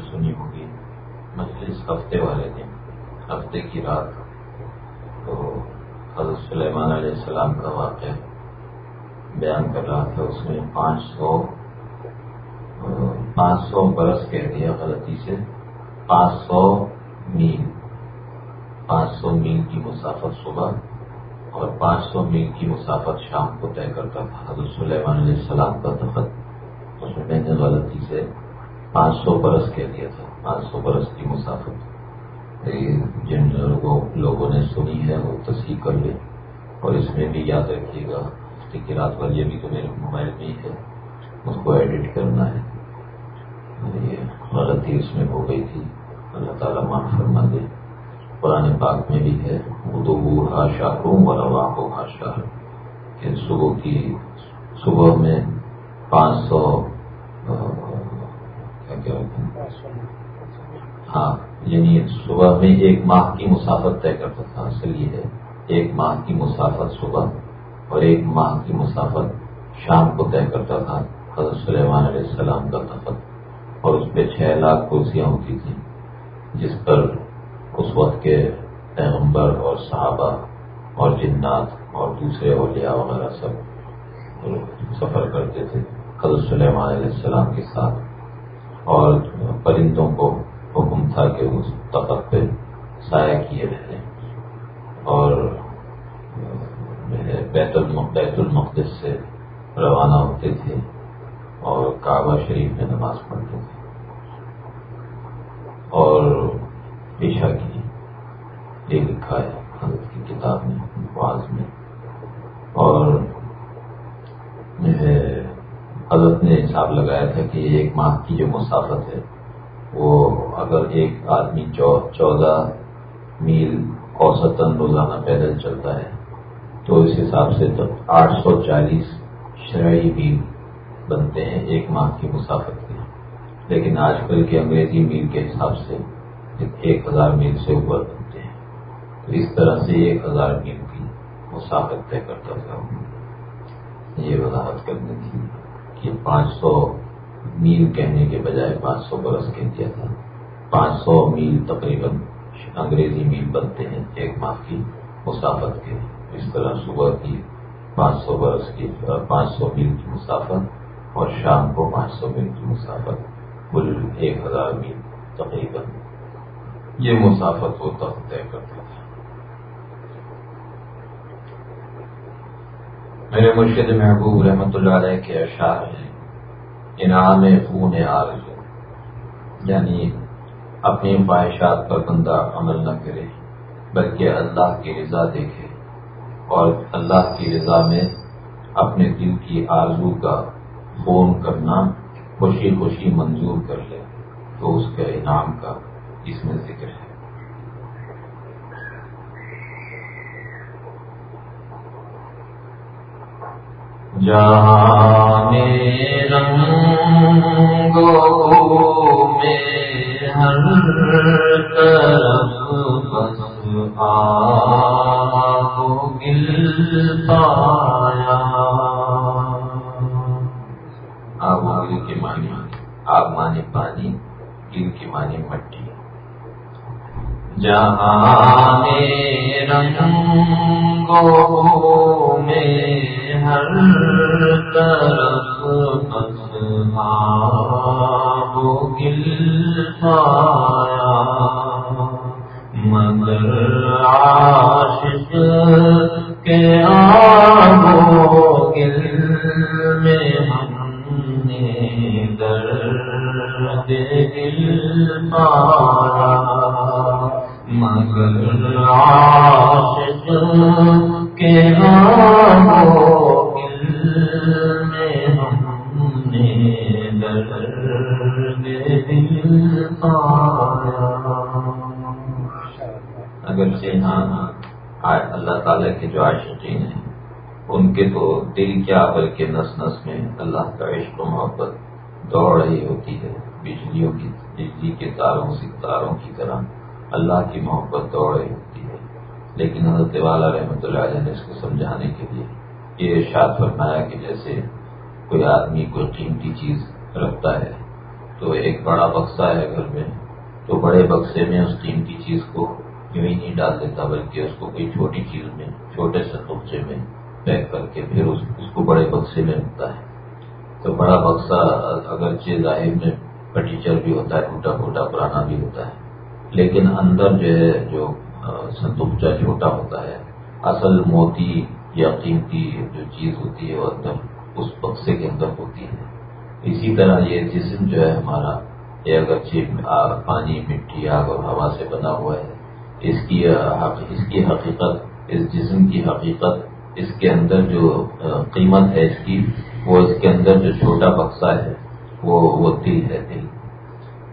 سنی ہوگی۔ مجلس ہفتے والے دن، ہفتے کی رات۔ تو حضرت سلیمان علیہ السلام کا واقعہ بیان کر رہا تھا، اس میں پانچ سو پانچ سو برس کہہ دیا غلطی سے۔ پانچ سو میل، پانچ سو میل کی مسافت صبح اور پانچ سو میل کی مسافت شام کو طے کرتا تھا۔ حضرت سلیمان علیہ السلام کا دفت اس میں میں نے غلطی سے پانچ سو برس کہہ دیا تھا، پانچ سو برس کی مسافت۔ جن لوگوں نے سنی ہے، وہ تصحیح کر لے اور اس میں بھی یاد رکھیے گا، ہفتے کی رات یہ بھی تو میرے موبائل میں ہی ہے۔ اس کو ایڈٹ کرنا ہے۔ یہ غلطی اس میں ہو گئی تھی۔ اللہ تعالیٰ معاف فرما دے۔ قرآن پاک میں بھی ہے اردو ہا شاہ و روا کو ہا شاہ کہ صبح کی، صبح میں پانچ سو کیا ہاں یعنی صبح میں ایک ماہ کی مسافت طے کرتا تھا اصل یہ ہے، ایک ماہ کی مسافت صبح اور ایک ماہ کی مسافت شام کو طے کرتا تھا۔ حضرت سلیمان علیہ السلام کا تخت اور اس پہ چھ لاکھ کرسیاں ہوتی تھیں، جس پر اس وقت کے پیغمبر اور صحابہ اور جنات اور دوسرے اولیاء وغیرہ سب سفر کرتے تھے۔ حضرت سلیمان علیہ السلام کے ساتھ اور پرندوں کو حکم تھا کہ اس تخت پہ سایہ کیے رہے۔ اور بیت بیت المقدس سے روانہ ہوتے تھے اور کعبہ شریف میں نماز پڑھتے تھے۔ اور پیشہ کی یہ لکھا ہے حضرت کی کتاب میں بعض میں اور حضرت نے حساب لگایا تھا کہ ایک ماہ کی جو مسافت ہے، وہ اگر ایک آدمی چودہ میل اوسطن روزانہ پیدل چلتا ہے، تو اس حساب سے تو آٹھ سو چالیس شرعی میل بنتے ہیں ایک ماہ کی مسافت کے۔ لیکن آج کل کے انگریزی میل کے حساب سے ایک ہزار میل سے اوپر بنتے ہیں۔ تو اس طرح سے ایک ہزار میل کی مسافت طے کرتا تھا یہ وضاحت کرنی تھی کہ پانچ سو میل کہنے کے بجائے پانچ سو برس کہہ دیا تھا۔ پانچ سو میل تقریباً انگریزی میل بنتے ہیں، ایک ماہ کی مسافت کے۔ اس طرح صبح کی پانچ سو برس کی، پانچ سو میل کی مسافت اور شام کو پانچ سو میل کی مسافت، کل ایک ہزار میل تقریباً یہ مسافت وہ تخت طے کرتے تھے۔ میرے مرشد محبوب رحمۃ اللہ علیہ کے اشعار ہیں۔ انعام خون آرزو یعنی اپنی خواہشات پر بندہ عمل نہ کرے، بلکہ اللہ کی رضا دیکھے۔ اور اللہ کی رضا میں اپنے دل کی آرزو کا فون کرنا خوشی خوشی منظور کر لے، تو اس کے انعام کا اس میں ذکر ہے۔ جان رنگو میں ہر طرف بس گل پایا۔ آگ آگ کے مانی آگ مانی پانی گل کی مانی مٹی۔ جہاں رنگو ہر طرف گل پایا مگر عاشق کے آبو گل میں ہم نے درد دل پایا مگر عاشق کے آبو اگر ہاں اللہ تعالیٰ کے جو عاشقین ہیں، ان کے تو دل کیا، بلکہ نس نس میں اللہ کا عشق و محبت دوڑ رہی ہوتی ہے۔ بجلیوں کی، بجلی کے تاروں، ستاروں کی طرح اللہ کی محبت دوڑ رہی ہوتی ہے۔ لیکن حضرت والا رحمۃ اللہ علیہ نے اس کو سمجھانے کے لیے یہ ارشاد فرمایا کہ جیسے کوئی آدمی کوئی قیمتی چیز رکھتا ہے، تو ایک بڑا بکسا ہے گھر میں، تو بڑے بکسے میں اس قیمتی چیز کو یوں ہی نہیں ڈال دیتا، بلکہ اس کو کوئی چھوٹی چیز میں، چھوٹے سے نقصے میں پیک کر کے پھر اس کو بڑے بکسے میں رکھتا ہے۔ تو بڑا بکسا اگرچہ ظاہر میں فرنیچر بھی ہوتا ہے ٹوٹا پھوٹا پرانا بھی ہوتا ہے، لیکن اندر جو ہے، جو سندوکچا چھوٹا ہوتا ہے، اصل موتی یا قیمتی جو چیز ہوتی ہے، وہ اندر اس بکسے کے اندر ہوتی ہے۔ اسی طرح یہ جسم جو ہے ہمارا، یہ اگرچہ پانی، مٹی، آگ اور ہوا سے بنا ہوا ہے اس کی اس کی حقیقت، اس جسم کی حقیقت، اس کے اندر جو قیمت ہے اس کی، وہ اس کے اندر جو چھوٹا بکسا ہے، وہ وہ دل ہے دل۔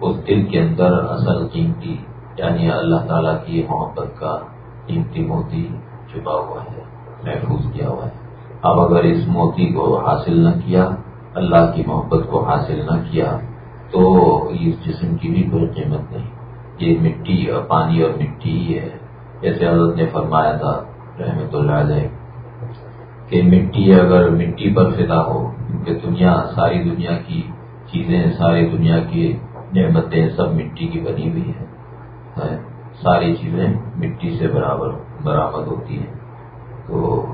اس دل کے اندر اصل قیمتی یعنی اللہ تعالیٰ کی محبت کا قیمتی موتی چھپا ہوا ہے، محفوظ کیا ہوا ہے۔ اب اگر اس موتی کو حاصل نہ کیا، اللہ کی محبت کو حاصل نہ کیا، تو اس جسم کی بھی کوئی قیمت نہیں۔ یہ مٹی اور پانی اور مٹی ہی ہے۔ جیسے حضرت نے فرمایا تھا، رحمت اللہ علیہ، کہ مٹی اگر مٹی پر فدا ہو کیونکہ دنیا، ساری دنیا کی چیزیں، ساری دنیا کی نعمتیں سب مٹی کی بنی ہوئی ہیں۔ ساری چیزیں مٹی سے برابر، برآمد ہوتی ہیں۔ تو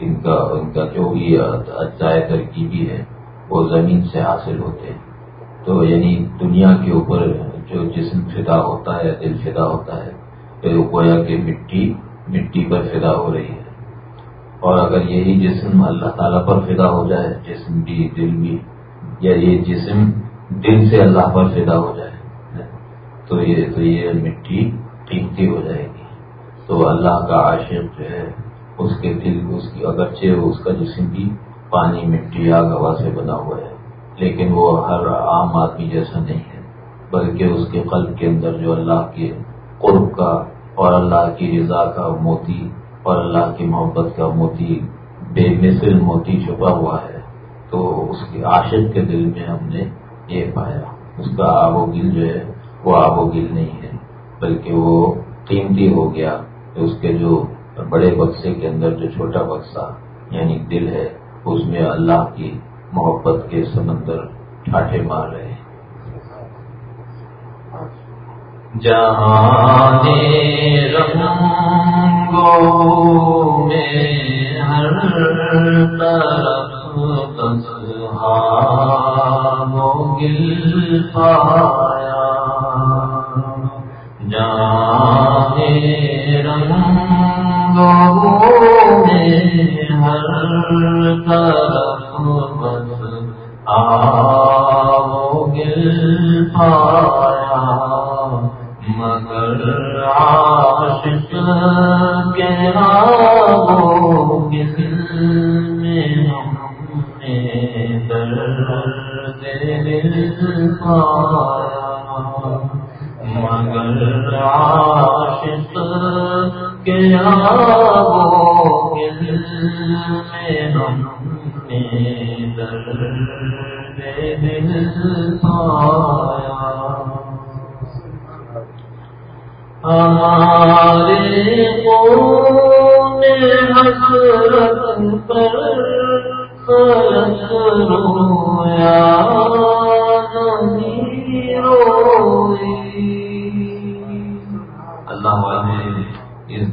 ان کا ان کا جو بھی اجزائے ترکیبی ہے وہ زمین سے حاصل ہوتے ہیں۔ تو یعنی دنیا کے اوپر جو جسم فدا ہوتا ہے، دل فدا ہوتا ہے، پھر گویا کہ مٹی مٹی پر فدا ہو رہی ہے۔ اور اگر یہی جسم اللہ تعالیٰ پر فدا ہو جائے، جسم بھی، دل بھی، یا یہ جسم دل سے اللہ پر فدا ہو جائے، تو یہ تو یہ مٹی قیمتی ہو جائے گی۔ تو اللہ کا عاشق جو ہے، اس کے دل، اس کی اگرچہ اس کا جسم بھی پانی، مٹی آگ ہوا سے بنا ہوا ہے، لیکن وہ ہر عام آدمی جیسا نہیں ہے۔ بلکہ اس کے قلب کے اندر جو اللہ کے قرب کا اور اللہ کی رضا کا موتی اور اللہ کی محبت کا موتی بے مثل موتی چھپا ہوا ہے، تو اس کے عاشق کے دل میں ہم نے یہ پایا۔ اس کا آب و گل جو ہے، وہ آب و گل نہیں ہے، بلکہ وہ قیمتی ہو گیا۔ کہ اس کے جو بڑے بکسے کے اندر جو چھوٹا بکسا یعنی دل ہے، اس میں اللہ کی محبت کے سمندر ٹھاٹھے مار رہے ہیں۔ جہاں میں ہر طرف گل پایا۔ جانے رنگ میں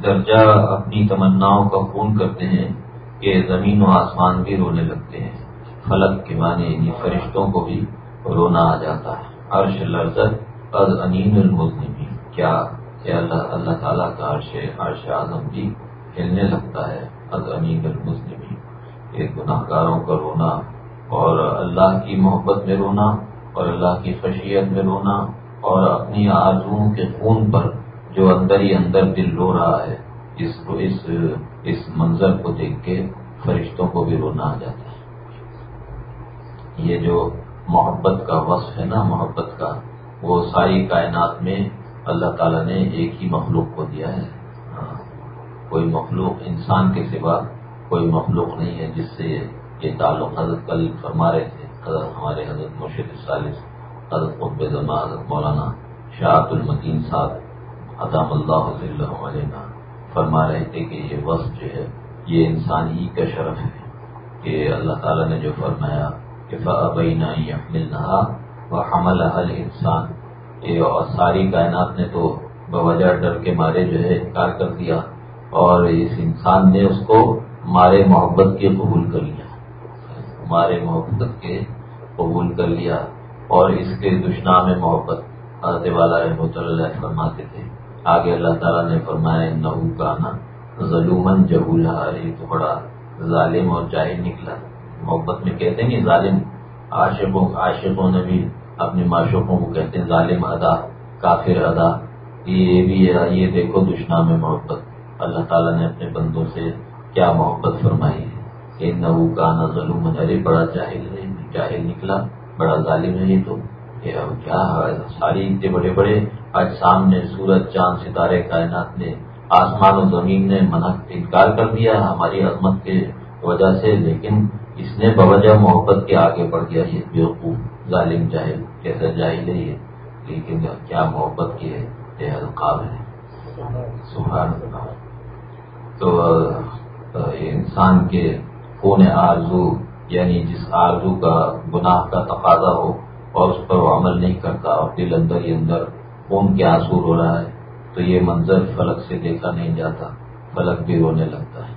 درجہ اپنی تمناؤں کا خون کرتے ہیں کہ زمین و آسمان بھی رونے لگتے ہیں۔ فلک کے معنی یعنی فرشتوں کو بھی رونا آ جاتا ہے۔ عرش لرزت از انین المزنبی کیا کہ اللہ اللہ تعالیٰ کا عرش عرش اعظم بھی کھیلنے لگتا ہے؟ از انین المزنبی گناہ گاروں کا رونا اور اللہ کی محبت میں رونا اور اللہ کی خشیت میں رونا اور اپنی آرزوؤں کے خون پر جو اندر ہی اندر دل رو رہا ہے، اس کو، اس اس منظر کو دیکھ کے فرشتوں کو بھی رونا آ جاتا ہے۔ یہ جو محبت کا وصف ہے نا، محبت کا وہ ساری کائنات میں اللہ تعالیٰ نے ایک ہی مخلوق کو دیا ہے۔ کوئی مخلوق انسان کے سوا کوئی مخلوق نہیں ہے جس سے یہ تعلق حضرت کل فرما رہے تھے، حضرت ہمارے حضرت مرشد سالس حضرت قطب زما حضرت مولانا شاہد المدین صاحب، عدام اللہ اللہ علیہ فرما رہے تھے کہ یہ وصف جو ہے، یہ انسان ہی کا شرف ہے کہ اللہ تعالیٰ نے جو فرمایا کہ فعبینہ ملنا وہ حمل حل انسان۔ یہ اور ساری کائنات نے تو بوجہ ڈر کے مارے جو ہے انکار کر دیا اور اس انسان نے اس کو مارے محبت کے قبول کر لیا۔ مارے محبت کے قبول کر لیا اور اس کے دشنا میں محبت حضرت والا رحمۃ اللہ فرماتے تھے۔ آگے اللہ تعالیٰ نے فرمایا نحو کا نا ظلمن یہ تو بڑا ظالم اور جاہل نکلا۔ محبت میں کہتے ہیں کہ ظالم عاشقوں عاشقوں نے بھی اپنے معشوقوں کو کہتے ہیں ظالم ادا، کافر ادا۔ یہ بھی یہ دیکھو دشنا میں محبت۔ اللہ تعالیٰ نے اپنے بندوں سے کیا محبت فرمائی ہے؟ کہ نو کا نہ ظلم ارے بڑا جاہل ہے، جاہل نکلا، بڑا ظالم ہے یہ تو۔ کیا ساری اتنے بڑے بڑے آج سامنے سورج، چاند، ستارے، کائنات نے، آسمان و زمین نے منع انکار کر دیا ہماری عظمت کے وجہ سے۔ لیکن اس نے بوجہ محبت کے آگے بڑھ گیا، یہ بیوقوف، ظالم، جاہل کیسا جاہل ہے یہ لیکن کیا محبت کی ہے؟ یہ القاب ہے۔ سبحان اللہ۔ تو انسان کے خون آرزو یعنی جس آرزو کا گناہ کا تقاضا ہو اور اس پر وہ عمل نہیں کرتا، اور دل اندر ہی اندر خون کے آنسو ہو رہا ہے، تو یہ منظر فلک سے دیکھا نہیں جاتا، فلک بھی رونے لگتا ہے۔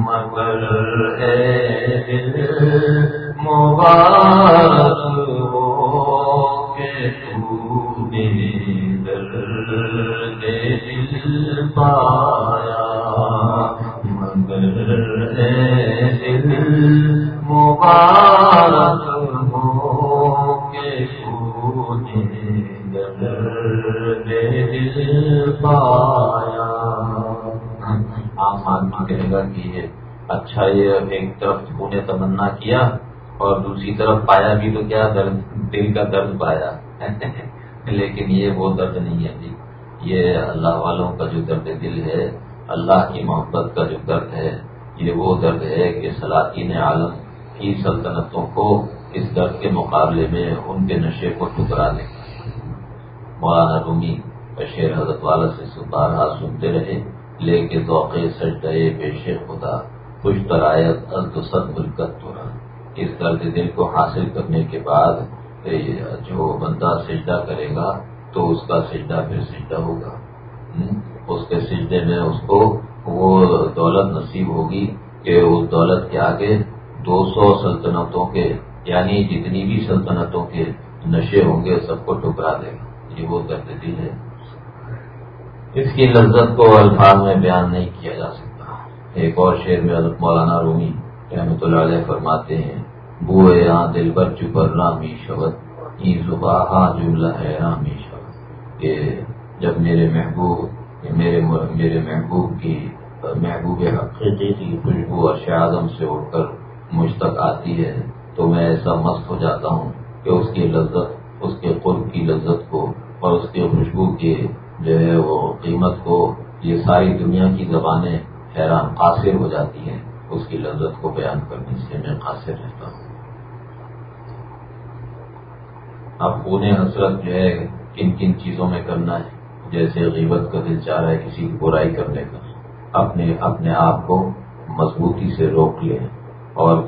مگر ہے مبارک ہو کے تو دل پایا۔ مبارک کہے گا کہ اچھا یہ ایک طرف پونے تمنا کیا اور دوسری طرف پایا بھی تو کیا درد، دل کا درد پایا۔ لیکن یہ وہ درد نہیں ہے جی۔ یہ اللہ والوں کا جو درد دل ہے، اللہ کی محبت کا جو درد ہے، یہ وہ درد ہے کہ سلاطین عالم کی سلطنتوں کو اس درد کے مقابلے میں ان کے نشے کو ٹکرا دے مولانا رومی بشیر حضرت والا سے بارہ سنتے رہے۔ لے کے توقع سجدے پیش خدا، خوش ترایت التصد ملکت تو اس درد دل کو حاصل کرنے کے بعد جو بندہ سجدہ کرے گا، تو اس کا سجدہ پھر سجدہ ہوگا۔ اس کے سجدے میں اس کو وہ دولت نصیب ہوگی کہ اس دولت کے آگے دو سو سلطنتوں کے یعنی جتنی بھی سلطنتوں کے نشے ہوں گے، سب کو ٹکرا دے گا۔ یہ وہ درد دل ہے۔ اس کی لذت کو الفاظ میں بیان نہیں کیا جا سکتا۔ ایک اور شعر میں حضرت مولانا رومی رحمۃ اللہ علیہ فرماتے ہیں، بوئے یہاں دل بر چپر رامی شبت ای زبا ہاں جملہ ہے رامی شبت کہ جب میرے محبوب میرے میرے محبوب کی، محبوب حقیقی کی خوشبو ارش اعظم سے اٹھ کر مجھ تک آتی ہے، تو میں ایسا مست ہو جاتا ہوں کہ اس کی لذت، اس کے قرب کی لذت کو اور اس کے خوشبو کے جو ہے وہ قیمت کو، یہ ساری دنیا کی زبانیں حیران قاصر ہو جاتی ہیں، اس کی لذت کو بیان کرنے سے میں قاصر رہتا ہوں۔ اب پونے حسرت جو ہے، کن کن چیزوں میں کرنا ہے، جیسے غیبت کا دل چاہ رہا ہے کسی کی برائی کرنے کا، اپنے اپنے آپ کو مضبوطی سے روک لے اور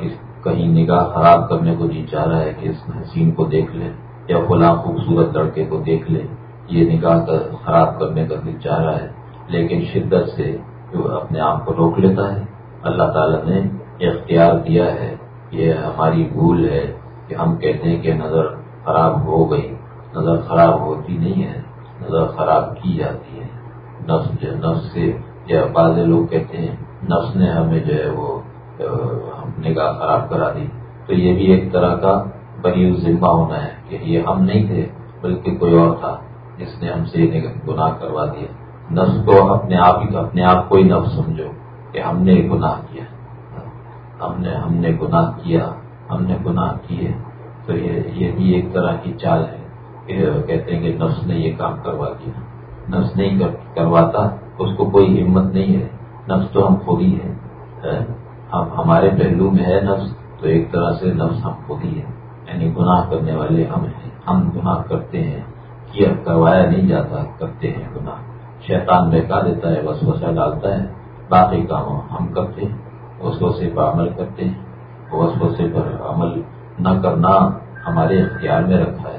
کہیں نگاہ خراب کرنے کو جی چاہ رہا ہے کہ اس حسین کو دیکھ لے یا فلاں خوبصورت لڑکے کو دیکھ لے۔ یہ نگاہ خراب کرنے کا دل چاہ رہا ہے، لیکن شدت سے اپنے آپ کو روک لیتا ہے۔ اللہ تعالیٰ نے اختیار دیا ہے، یہ ہماری بھول ہے کہ ہم کہتے ہیں کہ نظر خراب ہو گئی۔ نظر خراب ہوتی نہیں ہے، نظر خراب کی جاتی ہے۔ نفس جو نفس سے، یا بعض لوگ کہتے ہیں نفس نے ہمیں جو ہے وہ نگاہ خراب کرا دی۔ تو یہ بھی ایک طرح کا بری ذمہ ہونا ہے کہ یہ ہم نہیں تھے، بلکہ کوئی اور تھا۔ جس نے ہم سے گناہ کروا دیا نفس کو اپنے آپ ہی اپنے آپ کو ہی نفس سمجھو کہ ہم نے گناہ کیا۔ ہم نے ہم نے گناہ کیا۔ ہم نے گناہ کیے۔ تو یہ بھی ایک طرح کی چال ہے کہ کہتے ہیں کہ نفس نے یہ کام کروا دیا۔ نفس نہیں کرواتا، اس کو کوئی ہمت نہیں ہے۔ نفس تو ہم خود ہی ہے؟ ہم ہمارے پہلو میں ہے نفس، تو ایک طرح سے نفس ہم خود ہی ہے یعنی گناہ کرنے والے ہم ہیں، ہم گناہ کرتے ہیں۔ کیا کروایا نہیں جاتا کرتے ہیں گناہ۔ شیطان بہکا دیتا ہے بس وسا ڈالتا ہے۔ باقی کام ہم کرتے ہیں اس وسے پر عمل کرتے ہیں۔ اس وسے پر عمل نہ کرنا ہمارے اختیار میں رکھا ہے۔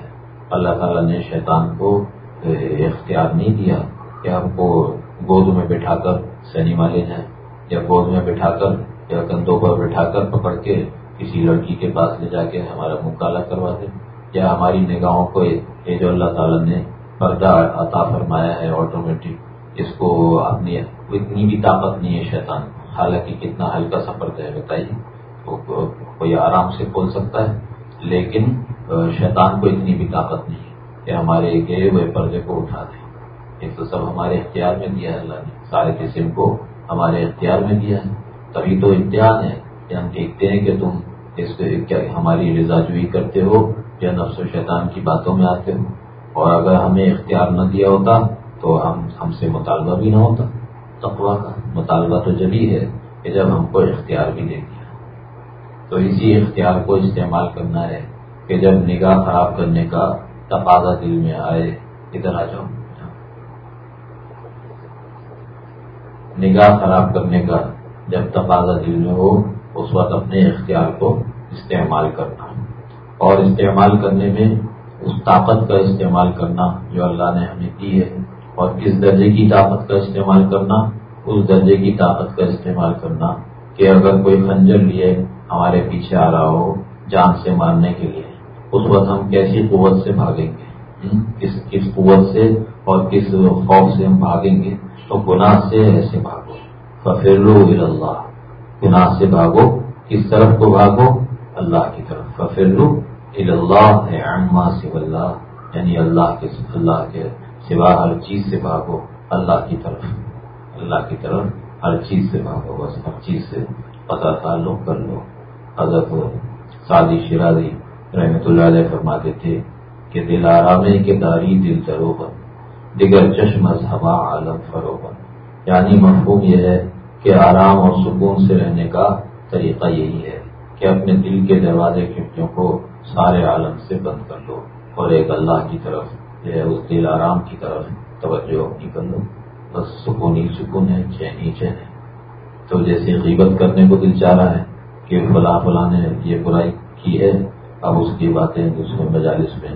اللہ تعالیٰ نے شیطان کو اختیار نہیں دیا کہ ہم کو گود میں بٹھا کر سنیما لے جائیں، یا گود میں بٹھا کر، یا کندھوں پر بٹھا کر پکڑ کے کسی لڑکی کے پاس لے جا کے ہمارا منہ کالا کروا دیں۔ یا ہماری نگاہوں کو یہ جو اللہ تعالیٰ نے پردہ عطا فرمایا ہے آٹومیٹک اس کو اپنی اتنی بھی طاقت نہیں ہے شیطان حالانکہ کتنا ہلکا سفر ہے، بتائیے۔ کوئی آرام سے کھول سکتا ہے؟ لیکن شیطان کو اتنی بھی طاقت نہیں ہے کہ ہمارے گئے ہوئے پردے کو اٹھا دیں یہ تو سب ہمارے اختیار میں دیا ہے اللہ نے۔ سارے قسم کو ہمارے اختیار میں دیا ہے۔ تبھی تو امتحان ہے۔ کہ ہم دیکھتے ہیں کہ تم اس کیا ہماری رضا جوئی کرتے ہو۔ یا نفس و شیطان کی باتوں میں آتے ہو اور اگر ہمیں اختیار نہ دیا ہوتا تو ہم ہم سے مطالبہ بھی نہ ہوتا۔ تقوا کا مطالبہ تو جبھی ہے کہ جب ہم کو اختیار بھی دے دیا تو اسی اختیار کو استعمال کرنا ہے کہ جب نگاہ خراب کرنے کا تقاضا دل میں آئے، ادھر آ جاؤ نگاہ خراب کرنے کا جب تقاضا دل میں ہو، اس وقت اپنے اختیار کو استعمال کرنا۔ اور استعمال کرنے میں اس طاقت کا استعمال کرنا جو اللہ نے ہمیں دی ہے اور کس درجے کی طاقت کا استعمال کرنا؟ اس درجے کی طاقت کا استعمال کرنا کہ اگر کوئی خنجر لیے ہمارے پیچھے آ رہا ہو جان سے مارنے کے لیے، اس وقت ہم کیسی قوت سے بھاگیں گے؟ کس کس قوت سے اور کس خوف سے ہم بھاگیں گے؟ تو گناہ سے ایسے بھاگو۔ ففرو اللہ گناہ سے بھاگو۔ کس طرف کو بھاگو؟ اللہ کی طرف۔ ففرو اللہ ہے سے اللہ یعنی اللہ کے اللہ کے سوا ہر چیز سے بھاگو، اللہ کی طرف۔ اللہ کی طرف ہر چیز سے بھاگو، بس ہر چیز سے پتہ تعلق کر لو۔ حضرت سادی شرازی رحمت اللہ علیہ فرماتے تھے کہ دل آرامے کے داری دل تروبن دیگر چشم ہوا عالم فروغن۔ یعنی مفہوم یہ ہے کہ آرام اور سکون سے رہنے کا طریقہ یہی ہے کہ اپنے دل کے دروازے کھڑکیوں کو سارے عالم سے بند کر لو اور ایک اللہ کی طرف جو ہے، اس دل آرام کی طرف توجہ اپنی کر لو۔ بس سکون ہی سکون ہے چین ہی چین ہے تو جیسے غیبت کرنے کو دل چاہ رہا ہے کہ فلاں فلاں نے یہ برائی کی ہے، اب اس کی باتیں دوسرے مجالس میں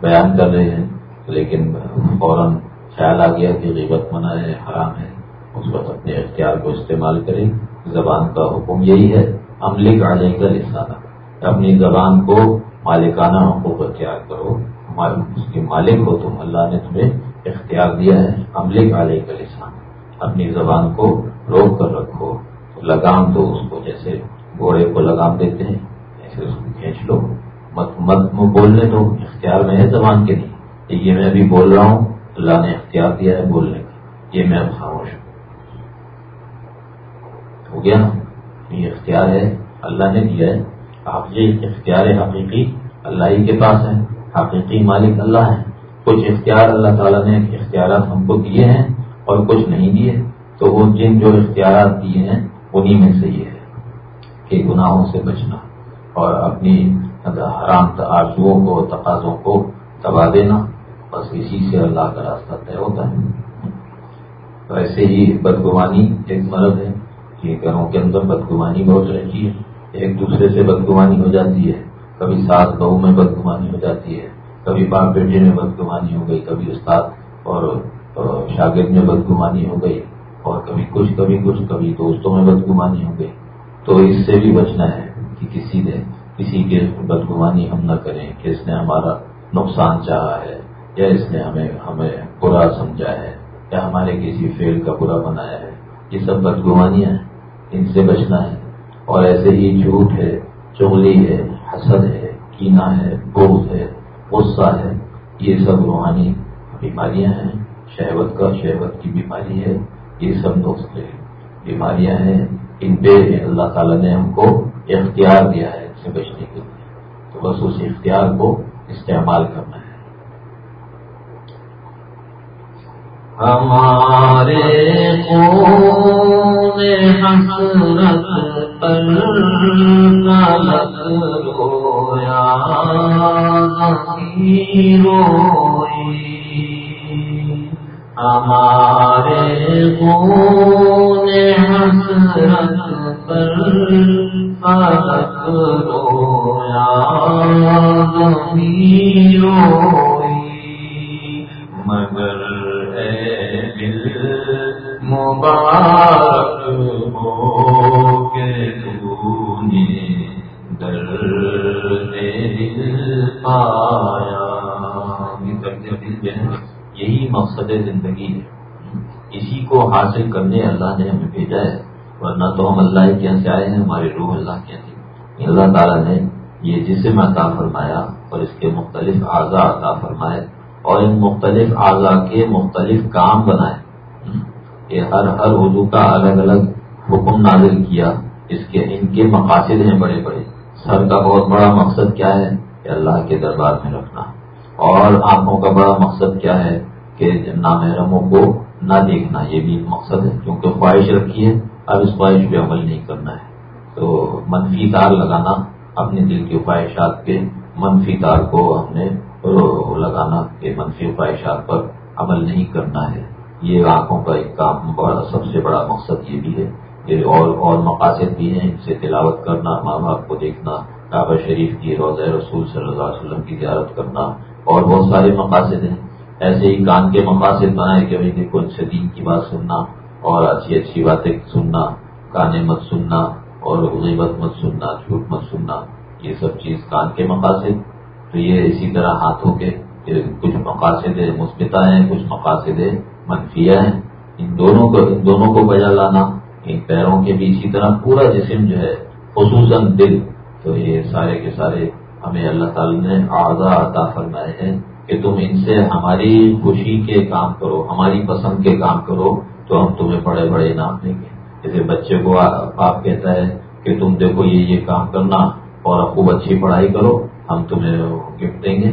بیان کر رہے ہیں۔ لیکن فوراً خیال آ گیا کہ غیبت منع ہے، حرام ہے۔ اس وقت اپنے اختیار کو استعمال کریں۔ زبان کا حکم یہی ہے عملے کا لے کر اپنی زبان کو مالکانہ حقوق اختیار کرو۔ اس کے مالک ہو تم۔ اللہ نے تمہیں اختیار دیا ہے۔ عملے کا لے کر انسان اپنی زبان کو روک کر رکھو۔ لگام دو اس کو، جیسے گھوڑے کو لگام دیتے ہیں، ایسے اس کو کھینچ لو۔ مت مت بولنے تو اختیار میں ہے زبان کے نہیں یہ میں ابھی بول رہا ہوں، اللہ نے اختیار دیا ہے بولنے کا۔ یہ میں اب خاموش ہوں۔ ہو گیا نا؟ یہ اختیار ہے، اللہ نے دیا ہے۔ آپ یہ اختیار حقیقی اللہ ہی کے پاس ہے حقیقی مالک اللہ ہے کچھ اختیار اللہ تعالیٰ نے اختیارات ہم کو دیے ہیں اور کچھ نہیں دیے، تو وہ جن جو اختیارات دیے ہیں، انہی میں سے یہ ہے کہ گناہوں سے بچنا اور اپنی حرام آرزوؤں کو، تقاضوں کو دبا دینا۔ بس اسی سے اللہ کا راستہ طے ہوتا ہے۔ ویسے ہی بدگمانی ایک مرض ہے کہ گھروں کے اندر بدگمانی بہت رہتی ہے۔ ایک دوسرے سے بدگمانی ہو جاتی ہے۔ کبھی ساس بہو میں بدگمانی ہو جاتی ہے، کبھی باپ بیٹے میں بدگمانی ہو گئی، کبھی استاد اور شاگرد میں بدگمانی ہو گئی اور کبھی کچھ کبھی کچھ، کبھی دوستوں میں بدگمانی ہو گئی۔ تو اس سے بھی بچنا ہے کہ کسی نے، کسی کے بدگمانی ہم نہ کریں کہ اس نے ہمارا نقصان چاہا ہے یا اس نے ہمیں ہمیں برا سمجھا ہے یا ہمارے کسی فیل کا برا بنایا ہے۔ یہ سب بدگمانیاں ہیں، ان سے بچنا ہے۔ اور ایسے ہی جھوٹ ہے، چغلی ہے، حسد ہے کینا ہے بوز ہے، غصہ ہے، یہ سب روحانی بیماریاں ہیں۔ شہوت کا شہوت کی بیماری ہے، یہ سب دوست بیماریاں ہیں، ان پہ اللہ تعالیٰ نے ہم کو اختیار دیا ہے ان سے بچنے کے لیے۔ تو بس اس اختیار کو استعمال کرنا ہے۔ ہمارے حسرت ہمارے خون حسرت پر رویا روئی مگر مبارک ہو۔ پایا۔ یہی مقصد زندگی ہے۔ اسی کو حاصل کرنے اللہ نے ہمیں بھیجا ہے۔ ورنہ تو ہم اللہ کے یہاں سے آئے ہیں، ہماری روح اللہ کے تھی اللہ تعالیٰ نے یہ جسم عطا فرمایا اور اس کے مختلف اعضاء عطا فرمائے اور ان مختلف اعضاء کے مختلف کام بنائے۔ یہ ہر ہر اردو کا الگ الگ حکم نازل کیا۔ اس کے ان کے مقاصد ہیں بڑے بڑے۔ سر کا بہت بڑا مقصد کیا ہے؟ کہ اللہ کے دربار میں رکھنا۔ اور آنکھوں کا بڑا مقصد کیا ہے؟ کہ نامحرموں کو نہ دیکھنا۔ یہ بھی مقصد ہے، کیونکہ خواہش رکھی ہے۔ اب اس خواہش پہ عمل نہیں کرنا ہے۔ تو منفی تار لگانا، اپنے دل کی خواہشات پہ منفی تار کو ہم نے لگانا، کہ منفی خواہشات پر عمل نہیں کرنا ہے۔ یہ آنکھوں کا ایک کام، بڑا، سب سے بڑا مقصد یہ بھی ہے۔ اور اور مقاصد بھی ہیں، ان سے تلاوت کرنا ماں باپ کو دیکھنا، کعبہ شریف کی روزہ رسول صلی اللہ علیہ وسلم کی زیارت کرنا، اور بہت سارے مقاصد ہیں۔ ایسے ہی کان کے مقاصد بنائے کہ بھائی دیکھو، ان سے دین کی بات سننا اور اچھی اچھی باتیں سننا، کانے مت سننا اور غیبت مت سننا، جھوٹ مت سننا، یہ سب چیز کان کے مقاصد۔ تو یہ اسی طرح ہاتھوں کے کچھ مقاصد مثبتہ ہیں، کچھ مقاصد منفیہ ہیں۔ ان دونوں کو، ان دونوں کو بجا لانا پیروں کے بھی اسی طرح پورا جسم جو ہے، خصوصاً دل، تو یہ سارے کے سارے ہمیں اللہ تعالی نے اعضا عطا فرمائے ہیں کہ تم ان سے ہماری خوشی کے کام کرو، ہماری پسند کے کام کرو، تو ہم تمہیں بڑے بڑے انعام دیں گے۔ جیسے بچے کو آپ کہتا ہے کہ تم دیکھو یہ یہ کام کرنا اور خوب اچھی پڑھائی کرو، ہم تمہیں گفٹ دیں گے۔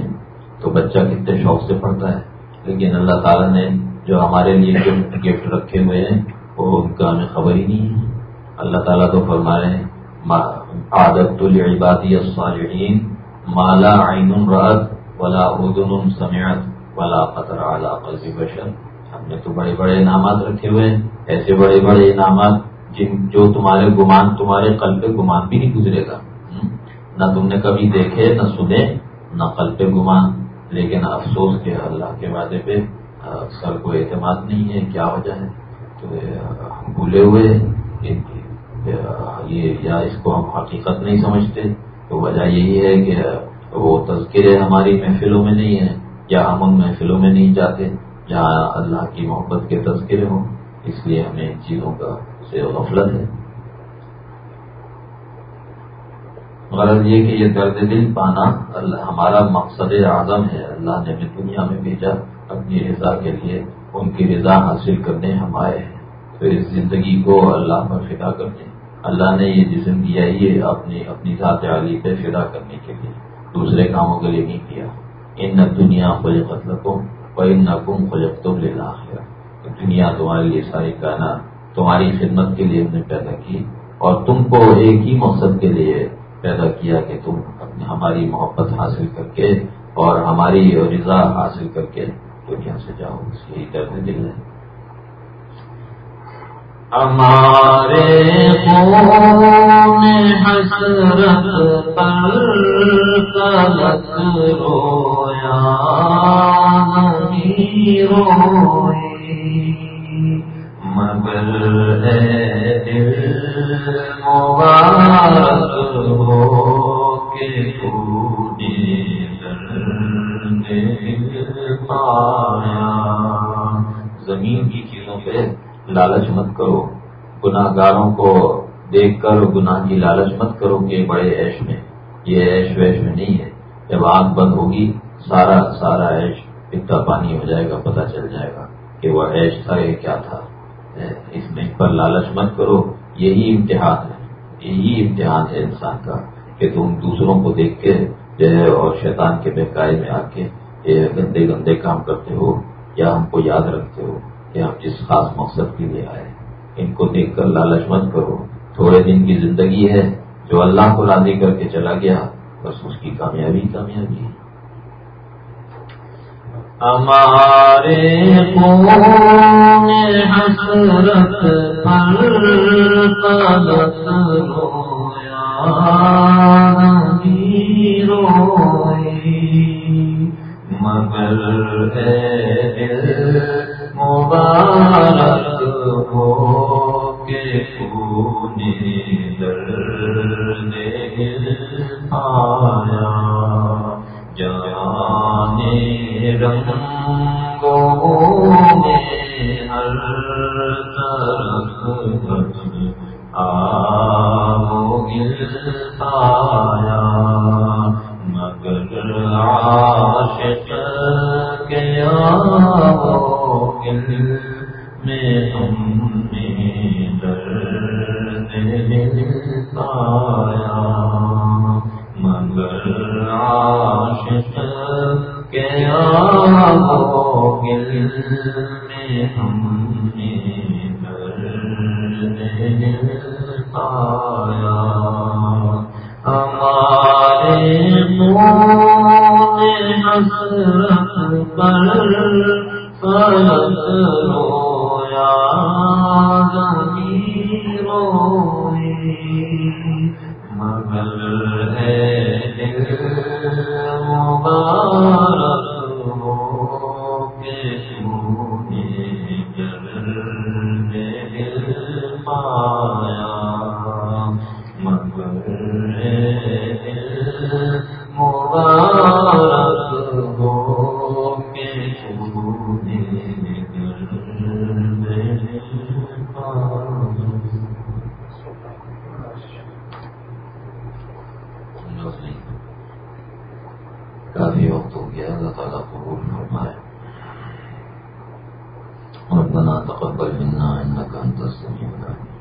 تو بچہ کتنے شوق سے پڑھتا ہے۔ لیکن اللہ تعالیٰ نے جو ہمارے لیے جو گفٹ رکھے ہوئے ہیں وہ ان کا ہمیں خبر ہی نہیں ہے۔ اللہ تعالیٰ تو فرما رہے ہیں عادت العبادی الصالحین مالا عین رات ولا ادن سمیت ولا قطر اعلیٰ قلبی بشر۔ ہم نے تو بڑے بڑے انعامات رکھے ہوئے ہیں، ایسے بڑے بڑے انعامات جن جو تمہارے گمان، تمہارے قلب پہ گمان بھی نہیں گزرے گا۔ نہ تم نے کبھی دیکھے، نہ سنے، نہ قلب پہ گمان۔ لیکن افسوس کے، اللہ کے وعدے پہ سر کو اعتماد نہیں ہے، کیا وجہ ہے؟ بھولے ہوئے یہ یا اس کو ہم حقیقت نہیں سمجھتے، تو وجہ یہی ہے کہ وہ تذکرے ہماری محفلوں میں نہیں ہیں، یا ہم ان محفلوں میں نہیں جاتے جہاں اللہ کی محبت کے تذکرے ہوں۔ اس لیے ہمیں ان چیزوں کا سے غفلت ہے۔ غرض یہ کہ یہ درد دل پانا اللہ، ہمارا مقصد اعظم ہے۔ اللہ نے ہمیں دنیا میں بھیجا، اپنی رضا کے لیے، ان کی رضا حاصل کرنے ہم آئے ہیں۔ تو اس زندگی کو اللہ پر فدا کرنے اللہ نے یہ جسم دیا ہی اپنی اپنی ذات علی پہ فدا کرنے کے لیے۔ دوسرے کاموں کے لیے نہیں کیا۔ ان نہ دنیا خوج قتل کو ان نہ کم خوجب تو لے دنیا تمہارے لیے ساری کہنا تمہاری خدمت کے لیے ہم نے پیدا کی اور تم کو ایک ہی مقصد کے لیے پیدا کیا کہ تم اپنی، ہماری محبت حاصل کر کے اور ہماری رضا حاصل کر کے دنیا سے جاؤ۔ یہی درد دل ہے۔ ہمارے خون حسرت پر رویا روئی مگر دل مبارک ہو کے پایا۔ زمین کی چیزوں پہ لالچ مت کرو۔ گناہ گاروں کو دیکھ کر گناہ کی لالچ مت کرو کہ بڑے ایش میں۔ یہ ایش ویش میں نہیں ہے۔ جب آنکھ بند ہوگی، سارا سارا ایش اتنا پانی ہو جائے گا، پتہ چل جائے گا کہ وہ ایش تھا یہ کیا تھا۔ اس میں پر لالچ مت کرو۔ یہی امتحان ہے۔ یہی امتحان ہے انسان کا کہ تم دوسروں کو دیکھ کے جو ہے اور شیطان کے بہکائی میں آ کے یہ گندے گندے کام کرتے ہو یا ہم کو یاد رکھتے ہو۔ کہ ہم جس خاص مقصد کے لیے آئے ان کو دیکھ کر لالچ مت کرو۔ تھوڑے دن کی زندگی ہے جو اللہ کو راضی کر کے چلا گیا، بس اس کی کامیابی کامیابی ہے۔ ہمارے حسرت پر مگر مبارک ہو کے پونے درد آیا۔ جانے رنگ میں ہم نے درد پایا مگر عاشق گل میں ہم نے پایا کافی وقت ہو گیا اللہ تعالیٰ قبول فرمائے ربنا تقبل منا انك انت السميع العليم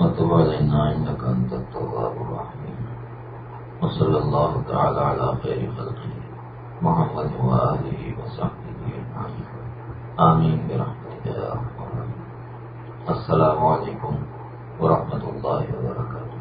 وتوب علينا انك انت التواب الرحيم وصلى الله تعالى على خير خلقه محمد وآله وصحبه أجمعين. آمين برحمتك يا أرحم السلام عليكم ورحمة الله وبركاته.